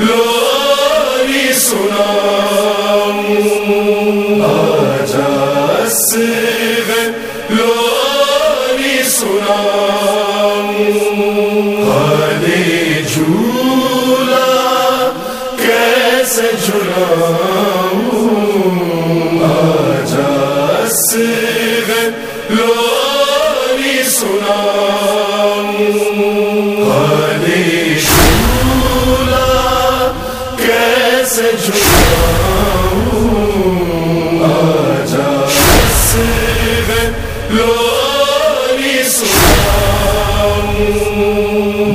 لوری سنا لوری سنا ہلے جھولا کیسے جھولا لوری سنا لوری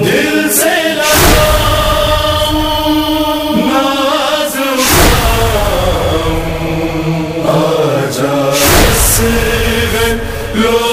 دل سے ناز آجا لوری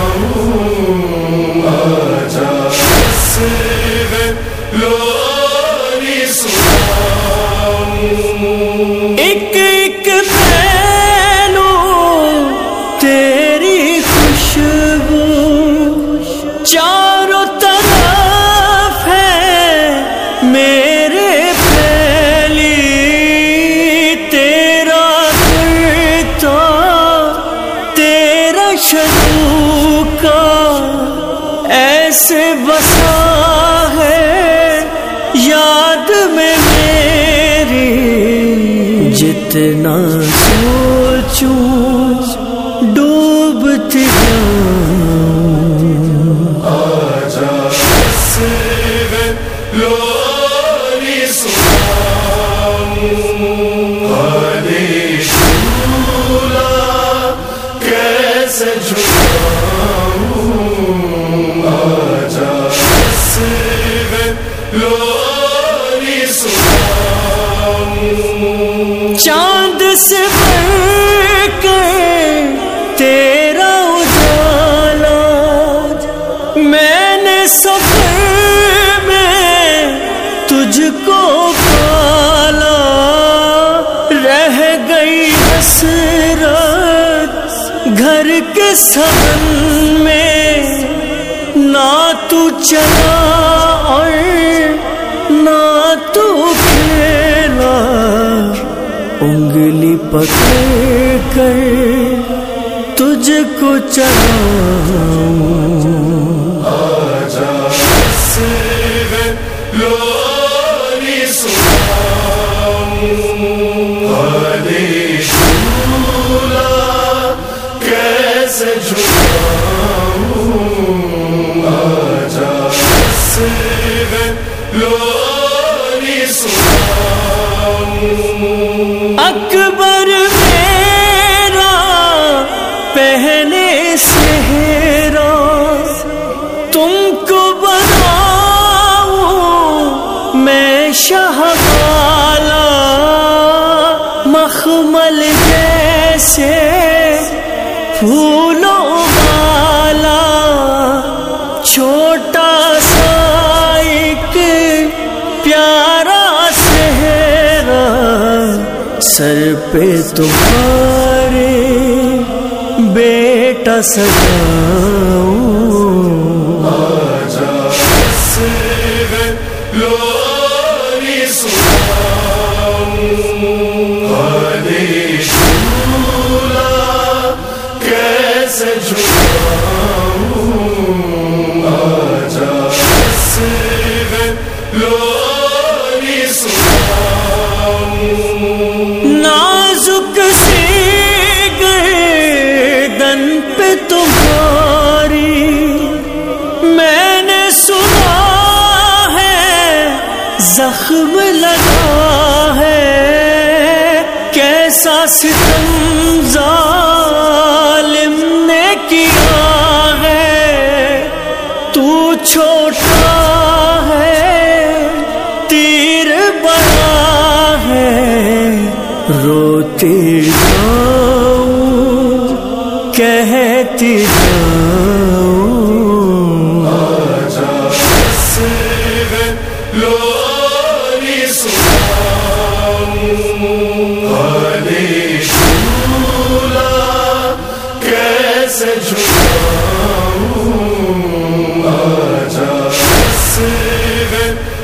شروع کا ایسے بسا ہے یاد میں میری جتنا سوچوں ڈوبتی لوری سو لوری چاند سے تیرا اجالا میں نے سفر میں تجھ کو پالا رہ گئی حسرت گھر کے سن میں نہ تو چلا اور نہ تو کھیلا انگلی پکڑ کر تجھ کو چلا چلاؤں لوری کیسے لوری اکبر میرا پہلے سہرا تم کو بناؤں میں شاہ والا مخمل جیسے پھولوں پیارا سہرا سر پہ تمہارے بیٹا سجاؤں۔ زخم لگا ہے، کیسا ستم ظالم نے کیا ہے؟ تو چھوٹا ہے، تیر بڑا ہے۔ روتی جاؤں، کہتی جاؤں۔ کیسے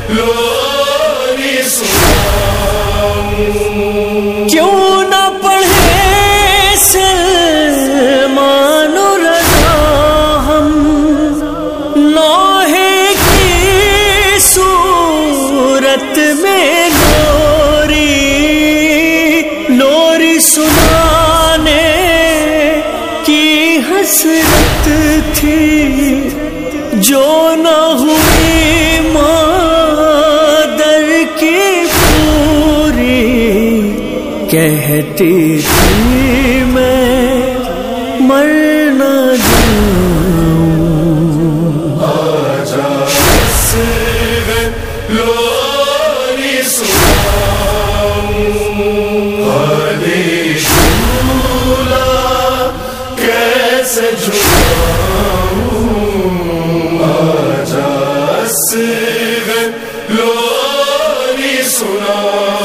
لوری کیوں نہ پڑھے سلمان رضا ہم نوحے کی صورت میں لوری لوری سنانے حسرت تھی جو نہ ہوئی مادر کی پوری کہتی تھی میں مرنا سنا